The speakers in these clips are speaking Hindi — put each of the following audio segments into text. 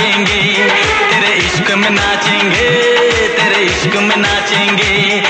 नाचेंगे तेरे इश्क में नाचेंगे तेरे इश्क में नाचेंगे।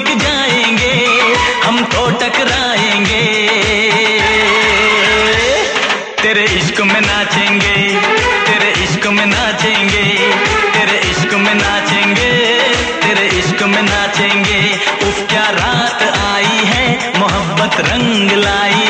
बिक जाएँगे, हम तो टकराएँगे। तेरे इश्क में नाचेंगे, तेरे इश्क में नाचेंगे, तेरे इश्क में नाचेंगे, तेरे इश्क में नाचेंगे। उफ, क्या रात आई है, मोहब्बत रंग लाई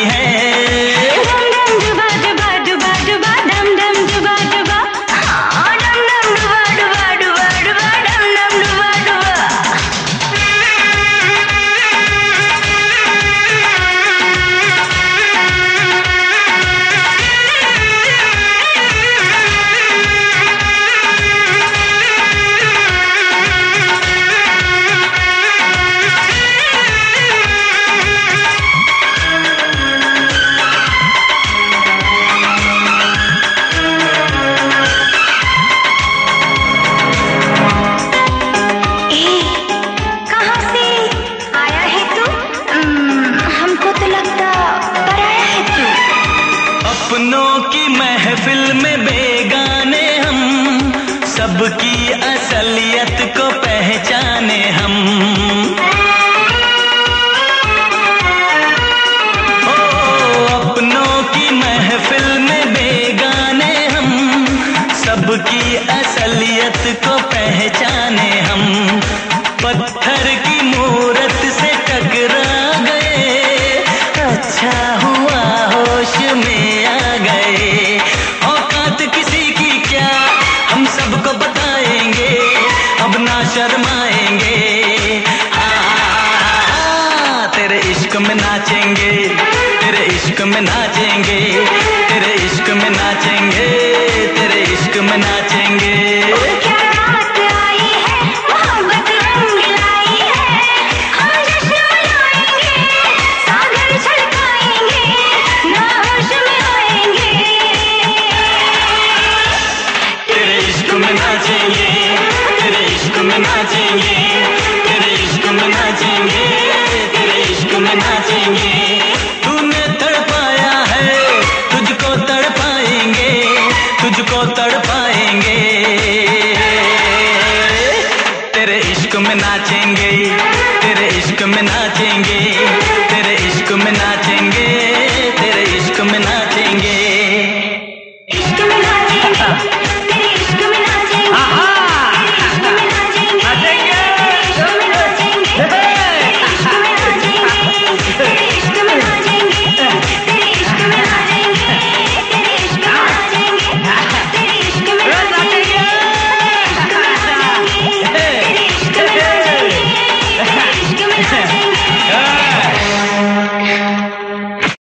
महफिल में बेगाने हम। सबकी असलियत को पहचाने हम। ओ, अपनों की महफिल में बेगाने हम। सबकी असलियत को पहचान नाचेंगे। तेरे इश्क में नाचेंगे। तेरे इश्क में नाचेंगे। तेरे इश्क में नाचेंगे। नाचेंगे